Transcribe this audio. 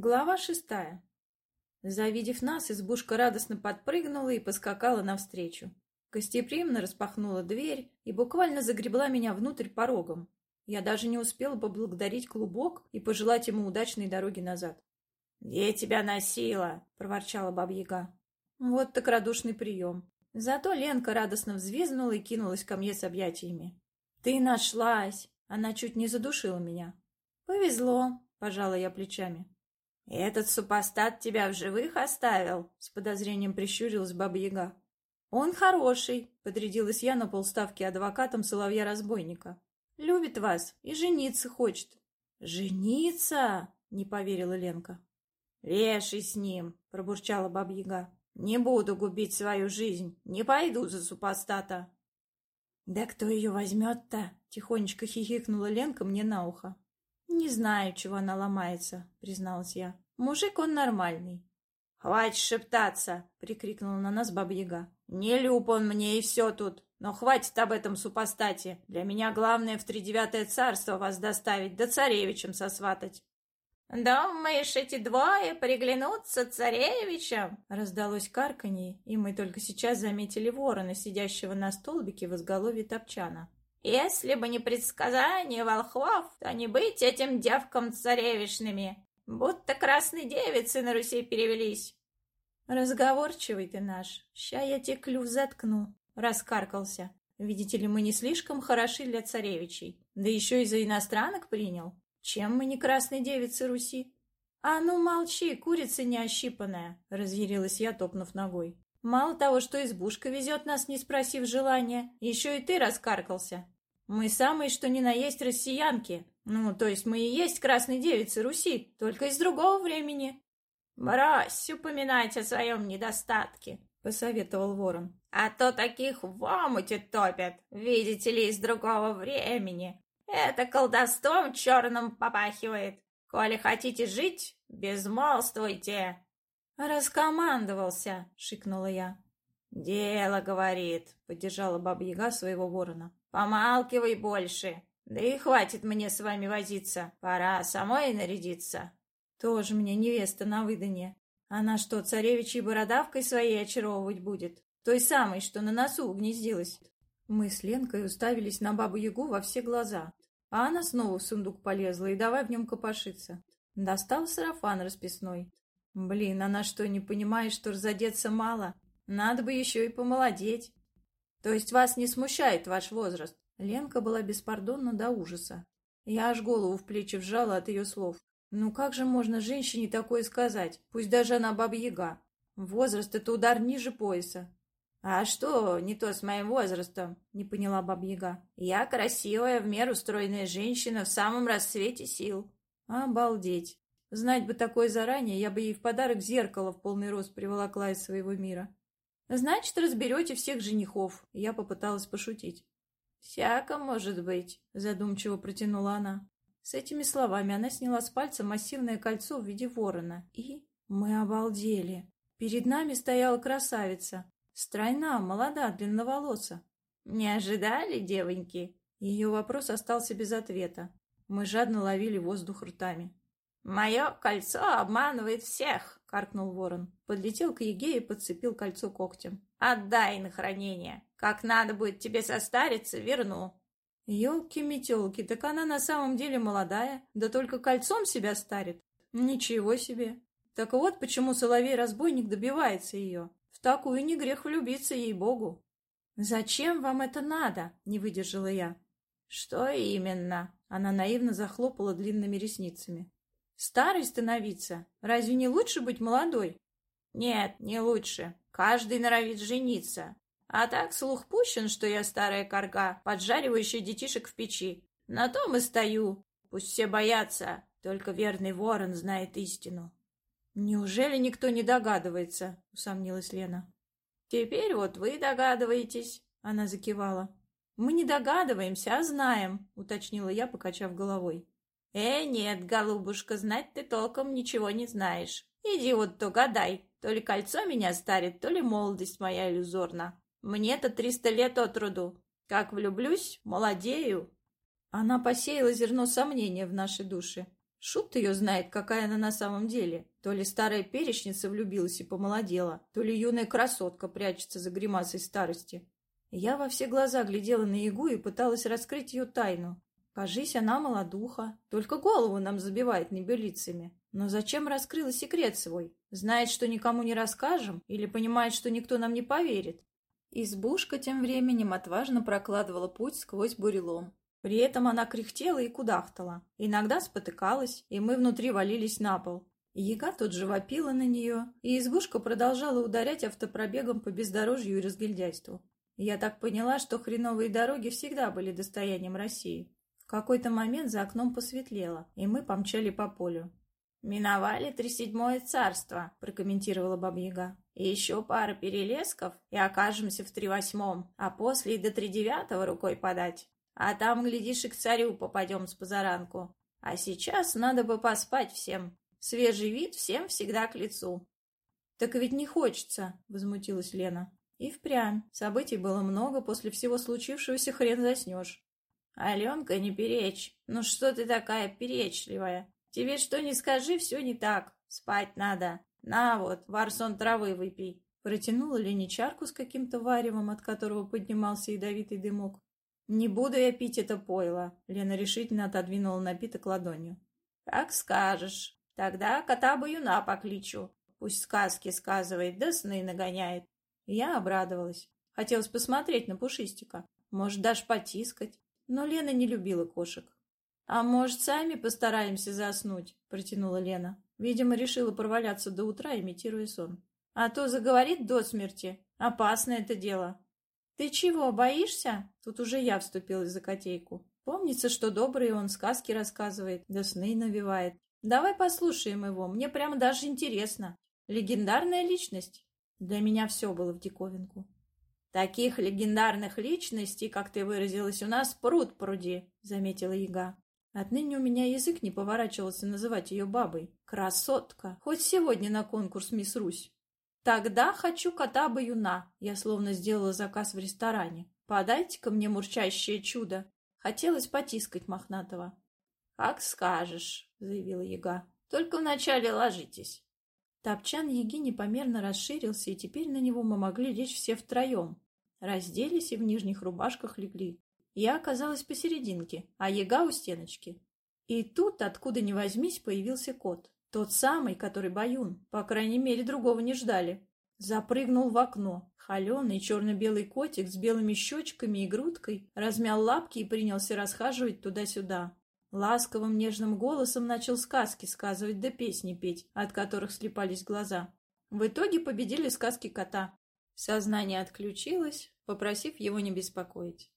Глава шестая. Завидев нас, избушка радостно подпрыгнула и поскакала навстречу. Гостеприимно распахнула дверь и буквально загребла меня внутрь порогом. Я даже не успела поблагодарить клубок и пожелать ему удачной дороги назад. «Где тебя носила?» — проворчала бабьяга. Вот так радушный прием. Зато Ленка радостно взвизгнула и кинулась ко мне с объятиями. «Ты нашлась!» Она чуть не задушила меня. «Повезло», — пожала я плечами. «Этот супостат тебя в живых оставил?» — с подозрением прищурилась Баба-Яга. «Он хороший», — подрядилась я на полставки адвокатом соловья-разбойника. «Любит вас и жениться хочет». «Жениться?» — не поверила Ленка. «Леший с ним», — пробурчала Баба-Яга. «Не буду губить свою жизнь, не пойду за супостата». «Да кто ее возьмет-то?» — тихонечко хихикнула Ленка мне на ухо. «Не знаю, чего она ломается», — призналась я. «Мужик он нормальный». «Хватит шептаться!» — прикрикнула на нас баба-яга. «Не люб он мне, и все тут. Но хватит об этом супостате. Для меня главное в тридевятое царство вас доставить, да царевичем сосватать». «Думаешь, эти двое приглянутся царевичам?» Раздалось карканье, и мы только сейчас заметили ворона, сидящего на столбике в изголовье топчана. Если бы не предсказание волхвов, то не быть этим девкам царевишными, будто красные девицы на Руси перевелись. Разговорчивый ты наш, ща я тебе клюв заткну, раскаркался. Видите ли, мы не слишком хороши для царевичей, да еще и за иностранок принял. Чем мы не красные девицы Руси? А ну молчи, курица неощипанная, разъярилась я, топнув ногой. Мало того, что избушка везет нас, не спросив желания, еще и ты раскаркался. Мы самые, что ни на есть россиянки. Ну, то есть мы и есть красные девицы Руси, только из другого времени. Брось упоминать о своем недостатке, посоветовал ворон. А то таких в омуте топят, видите ли, из другого времени. Это колдовством черным попахивает. Коли хотите жить, безмолвствуйте. «Раскомандовался!» — шикнула я. «Дело, — говорит, — поддержала баба-яга своего ворона. Помалкивай больше. Да и хватит мне с вами возиться. Пора самой нарядиться». «Тоже мне невеста на выданье. Она что, царевичьей бородавкой своей очаровывать будет? Той самой, что на носу угнездилась?» Мы с Ленкой уставились на бабу-ягу во все глаза. А она снова в сундук полезла и давай в нем копошиться. Достал сарафан расписной, Блин, она что, не понимает, что разодеться мало? Надо бы еще и помолодеть. То есть вас не смущает ваш возраст? Ленка была беспардонна до ужаса. Я аж голову в плечи вжала от ее слов. Ну как же можно женщине такое сказать, пусть даже она баба-яга? Возраст — это удар ниже пояса. «А что не то с моим возрастом?» — не поняла баба-яга. «Я красивая, в меру стройная женщина в самом расцвете сил». «Обалдеть! Знать бы такое заранее, я бы ей в подарок зеркало в полный рост приволокла из своего мира. Значит, разберете всех женихов. Я попыталась пошутить. «Всяко может быть», — задумчиво протянула она. С этими словами она сняла с пальца массивное кольцо в виде ворона. И мы обалдели. Перед нами стояла красавица. Стройна, молода, длинноволоса. «Не ожидали, девоньки?» Ее вопрос остался без ответа. Мы жадно ловили воздух ртами. «Мое кольцо обманывает всех!» — каркнул ворон. Подлетел к Еге и подцепил кольцо когтем. «Отдай на хранение. Как надо будет тебе состариться, верну». «Елки-метелки, так она на самом деле молодая, да только кольцом себя старит. Ничего себе! Так вот почему соловей-разбойник добивается ее. В такую не грех влюбиться, ей-богу». «Зачем вам это надо?» — не выдержала я. «Что именно?» — она наивно захлопала длинными ресницами. Старой становиться? Разве не лучше быть молодой? Нет, не лучше. Каждый норовит жениться. А так слух пущен, что я старая корга, поджаривающая детишек в печи. На том и стою. Пусть все боятся, только верный ворон знает истину. Неужели никто не догадывается? Усомнилась Лена. Теперь вот вы догадываетесь, она закивала. Мы не догадываемся, а знаем, уточнила я, покачав головой. «Э, нет, голубушка, знать ты толком ничего не знаешь. Иди вот то гадай, то ли кольцо меня старит, то ли молодость моя иллюзорна. Мне-то триста лет от роду. Как влюблюсь, молодею». Она посеяла зерно сомнения в нашей душе. Шут ее знает, какая она на самом деле. То ли старая перечница влюбилась и помолодела, то ли юная красотка прячется за гримасой старости. Я во все глаза глядела на Ягу и пыталась раскрыть ее тайну. Кажись, она молодуха, только голову нам забивает небелицами. Но зачем раскрыла секрет свой? Знает, что никому не расскажем? Или понимает, что никто нам не поверит? Избушка тем временем отважно прокладывала путь сквозь бурелом. При этом она кряхтела и кудахтала. Иногда спотыкалась, и мы внутри валились на пол. Яга тут же вопила на нее, и избушка продолжала ударять автопробегом по бездорожью и разгильдяйству. Я так поняла, что хреновые дороги всегда были достоянием России. Какой-то момент за окном посветлело, и мы помчали по полю. «Миновали тридседьмое царство», — прокомментировала Баба-Яга. «И еще пара перелесков, и окажемся в тревосьмом, а после и до тридевятого рукой подать. А там, глядишь, и к царю попадем с позаранку. А сейчас надо бы поспать всем. Свежий вид всем всегда к лицу. «Так ведь не хочется», — возмутилась Лена. И впрямь. Событий было много, после всего случившегося хрен заснешь. «Аленка, не перечь. Ну что ты такая перечливая? Тебе что не скажи, все не так. Спать надо. На вот, варсон травы выпей». Протянула Лене чарку с каким-то варевом, от которого поднимался ядовитый дымок. «Не буду я пить это пойло», — Лена решительно отодвинула напиток ладонью. «Как скажешь. Тогда кота-баюна покличу. Пусть сказки сказывает, да сны нагоняет». Я обрадовалась. Хотелось посмотреть на Пушистика. Может, даже потискать. Но Лена не любила кошек. «А может, сами постараемся заснуть?» — протянула Лена. Видимо, решила проваляться до утра, имитируя сон. «А то заговорит до смерти. Опасно это дело. «Ты чего, боишься?» Тут уже я вступилась за котейку. Помнится, что добрый он сказки рассказывает, да сны навевает. Давай послушаем его, мне прямо даже интересно. Легендарная личность. Для меня все было в диковинку. «Таких легендарных личностей, как ты выразилась, у нас пруд пруди», — заметила яга. Отныне у меня язык не поворачивался называть ее бабой. Красотка! Хоть сегодня на конкурс «Мисс Русь». Тогда хочу кота-баюна. Я словно сделала заказ в ресторане. Подайте-ка мне мурчащее чудо. Хотелось потискать мохнатого. Как скажешь, заявила яга. Только вначале ложитесь. Топчан яги непомерно расширился, и теперь на него мы могли лечь все втроем. Разделись и в нижних рубашках легли. Я оказалась посерединке, а яга у стеночки. И тут, откуда ни возьмись, появился кот. Тот самый, который Баюн. По крайней мере, другого не ждали. Запрыгнул в окно. Холеный черно-белый котик с белыми щечками и грудкой размял лапки и принялся расхаживать туда-сюда. Ласковым нежным голосом начал сказки сказывать да песни петь, от которых слепались глаза. В итоге победили сказки кота. Сознание отключилось, попросив его не беспокоить.